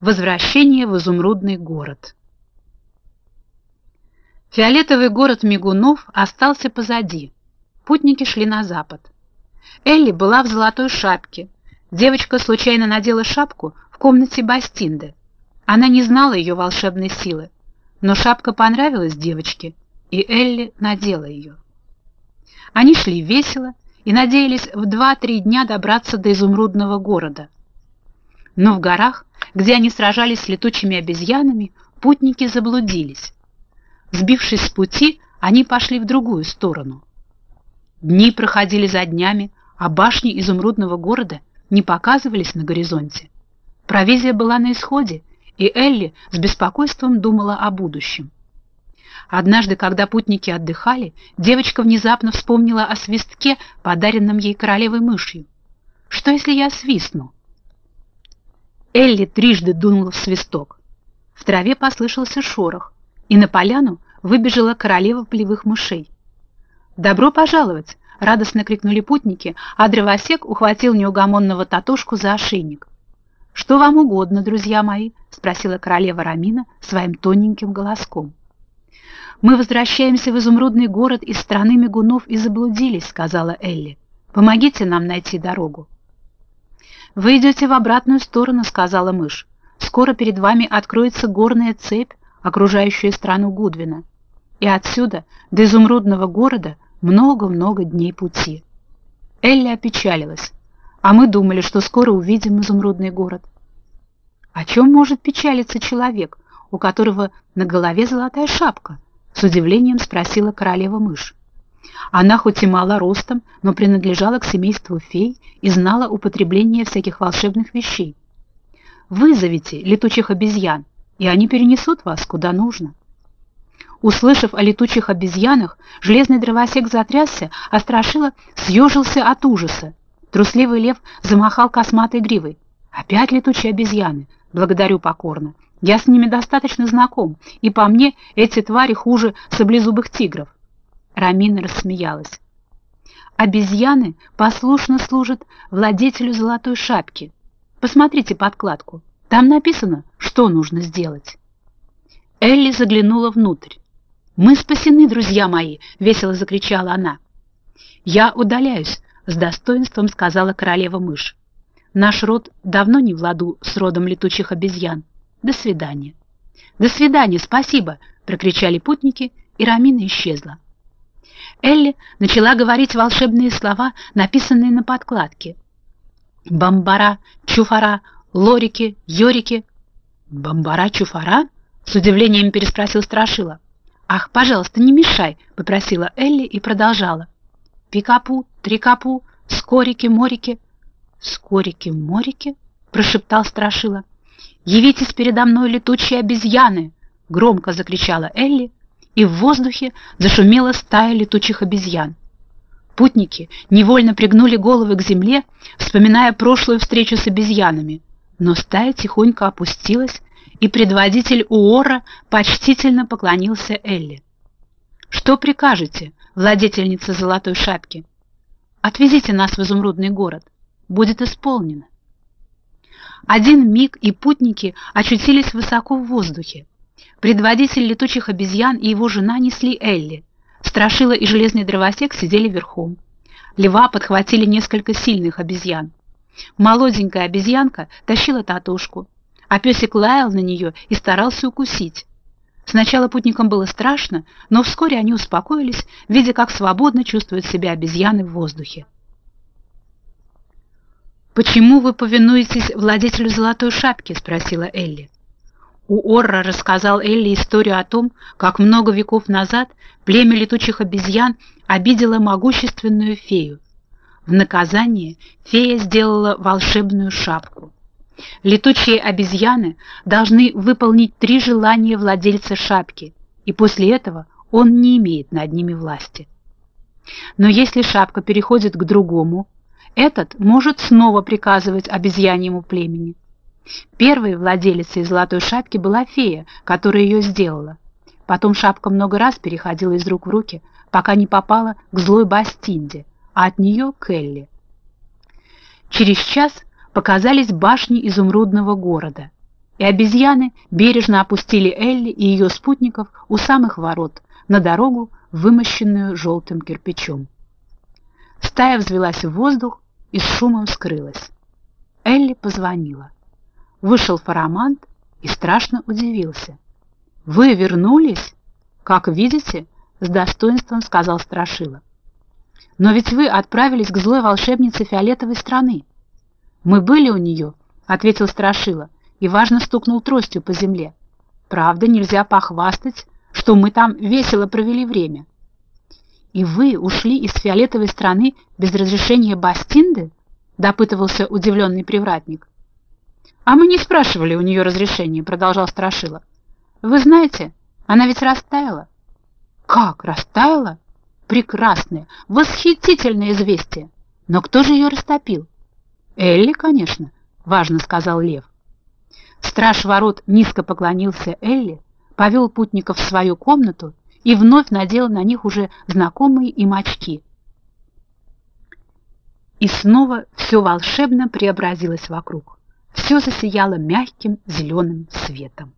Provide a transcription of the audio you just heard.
Возвращение в изумрудный город. Фиолетовый город Мигунов остался позади. Путники шли на запад. Элли была в золотой шапке. Девочка случайно надела шапку в комнате Бастинды. Она не знала ее волшебной силы, но шапка понравилась девочке, и Элли надела ее. Они шли весело и надеялись в два-три дня добраться до изумрудного города. Но в горах где они сражались с летучими обезьянами, путники заблудились. Сбившись с пути, они пошли в другую сторону. Дни проходили за днями, а башни изумрудного города не показывались на горизонте. Провизия была на исходе, и Элли с беспокойством думала о будущем. Однажды, когда путники отдыхали, девочка внезапно вспомнила о свистке, подаренном ей королевой мышью. «Что, если я свистну?» Элли трижды дунула в свисток. В траве послышался шорох, и на поляну выбежала королева полевых мышей. «Добро пожаловать!» — радостно крикнули путники, а дровосек ухватил неугомонного татушку за ошейник. «Что вам угодно, друзья мои?» — спросила королева Рамина своим тоненьким голоском. «Мы возвращаемся в изумрудный город из страны мигунов и заблудились», — сказала Элли. «Помогите нам найти дорогу». «Вы идете в обратную сторону», — сказала мышь. «Скоро перед вами откроется горная цепь, окружающая страну Гудвина. И отсюда до изумрудного города много-много дней пути». Элли опечалилась. «А мы думали, что скоро увидим изумрудный город». «О чем может печалиться человек, у которого на голове золотая шапка?» — с удивлением спросила королева-мышь. Она хоть и мала ростом, но принадлежала к семейству фей и знала употребление всяких волшебных вещей. Вызовите летучих обезьян, и они перенесут вас куда нужно. Услышав о летучих обезьянах, железный дровосек затрясся, а страшила съежился от ужаса. Трусливый лев замахал косматой гривой. «Опять летучие обезьяны! Благодарю покорно. Я с ними достаточно знаком, и по мне эти твари хуже саблезубых тигров. Рамина рассмеялась. Обезьяны послушно служат владетелю золотой шапки. Посмотрите подкладку. Там написано, что нужно сделать. Элли заглянула внутрь. «Мы спасены, друзья мои!» — весело закричала она. «Я удаляюсь», — с достоинством сказала королева-мышь. «Наш род давно не в ладу с родом летучих обезьян. До свидания». «До свидания, спасибо!» — прокричали путники, и Рамина исчезла. Элли начала говорить волшебные слова, написанные на подкладке. «Бамбара, чуфара, лорики, йорики». «Бамбара, чуфара?» — с удивлением переспросил Страшила. «Ах, пожалуйста, не мешай», — попросила Элли и продолжала. «Пикапу, трикапу, скорики-морики». «Скорики-морики?» — прошептал Страшила. «Явитесь передо мной, летучие обезьяны!» — громко закричала Элли и в воздухе зашумела стая летучих обезьян. Путники невольно пригнули головы к земле, вспоминая прошлую встречу с обезьянами, но стая тихонько опустилась, и предводитель Уора почтительно поклонился Элли. «Что прикажете, владетельница золотой шапки? Отвезите нас в изумрудный город. Будет исполнено». Один миг и путники очутились высоко в воздухе. Предводитель летучих обезьян и его жена несли Элли. Страшила и железный дровосек сидели верхом. Льва подхватили несколько сильных обезьян. Молоденькая обезьянка тащила татушку, а песик лаял на нее и старался укусить. Сначала путникам было страшно, но вскоре они успокоились, видя, как свободно чувствуют себя обезьяны в воздухе. «Почему вы повинуетесь владетелю золотой шапки?» — спросила Элли. Уорра рассказал Элли историю о том, как много веков назад племя летучих обезьян обидело могущественную фею. В наказание фея сделала волшебную шапку. Летучие обезьяны должны выполнить три желания владельца шапки, и после этого он не имеет над ними власти. Но если шапка переходит к другому, этот может снова приказывать обезьяньему племени. Первой владелицей золотой шапки была фея, которая ее сделала. Потом шапка много раз переходила из рук в руки, пока не попала к злой Бастинде, а от нее к Элли. Через час показались башни изумрудного города. и обезьяны бережно опустили Элли и ее спутников у самых ворот на дорогу, вымощенную желтым кирпичом. Стая взвелась в воздух и с шумом скрылась. Элли позвонила. Вышел фарамант и страшно удивился. «Вы вернулись?» «Как видите», — с достоинством сказал Страшила. «Но ведь вы отправились к злой волшебнице фиолетовой страны». «Мы были у нее», — ответил Страшила, и важно стукнул тростью по земле. «Правда, нельзя похвастать, что мы там весело провели время». «И вы ушли из фиолетовой страны без разрешения Бастинды?» — допытывался удивленный привратник. «А мы не спрашивали у нее разрешения», — продолжал Страшила. «Вы знаете, она ведь растаяла». «Как, растаяла? Прекрасное, восхитительное известие! Но кто же ее растопил?» «Элли, конечно», — важно сказал Лев. Страж ворот низко поклонился Элли, повел путников в свою комнату и вновь надел на них уже знакомые им очки. И снова все волшебно преобразилось вокруг. Все засияло мягким зеленым светом.